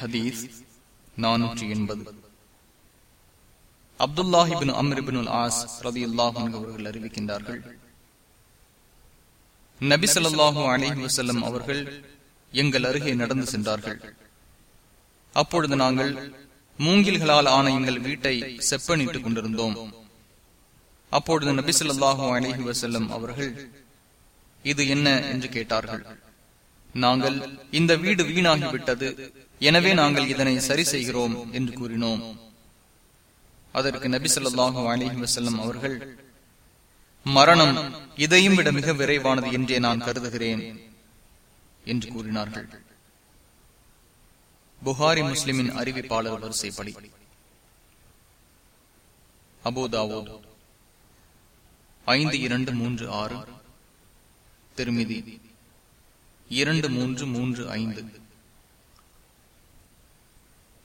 ஹதீஸ் நானூற்றி எண்பது. அப்துல்லாஹிபின் அம்ரிபின் ஆஸ் ரதி அவர்கள் அறிவிக்கின்றார்கள். நபி சொல்லாஹு அலஹி வசல்லம் அவர்கள் எங்கள் அருகே நடந்து சென்றார்கள். அப்பொழுது நாங்கள் மூங்கில்களால் ஆன எங்கள் வீட்டை செப்பனிட்டுக் கொண்டிருந்தோம். அப்பொழுது நபி சொல்லாஹு அலஹி வசல்லம் அவர்கள் இது என்ன? என்று கேட்டார்கள். நாங்கள் இந்த வீடு வீணாகிவிட்டது. எனவே நாங்கள் இதனை சரி செய்கிறோம் என்று கூறினோம். அதற்கு நபி சொல்லாஹு அலிஹி வசல்லம் அவர்கள் மரணம் இதையும் விட மிக விரைவானது என்றே நான் கருதுகிறேன் என்று கூறினார்கள். புகாரி முஸ்லிமின் அறிவிப்பாளர் வரிசைப்படி. அபோதாவோ ஐந்து இரண்டு மூன்று ஆறு திருமிதி இரண்டு மூன்று மூன்று ஐந்து.